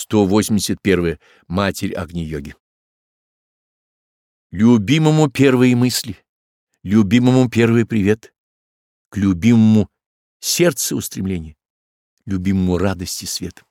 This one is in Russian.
181. Матерь Агни-йоги. Любимому первые мысли, любимому первый привет, к любимому сердце устремление, любимому радости света.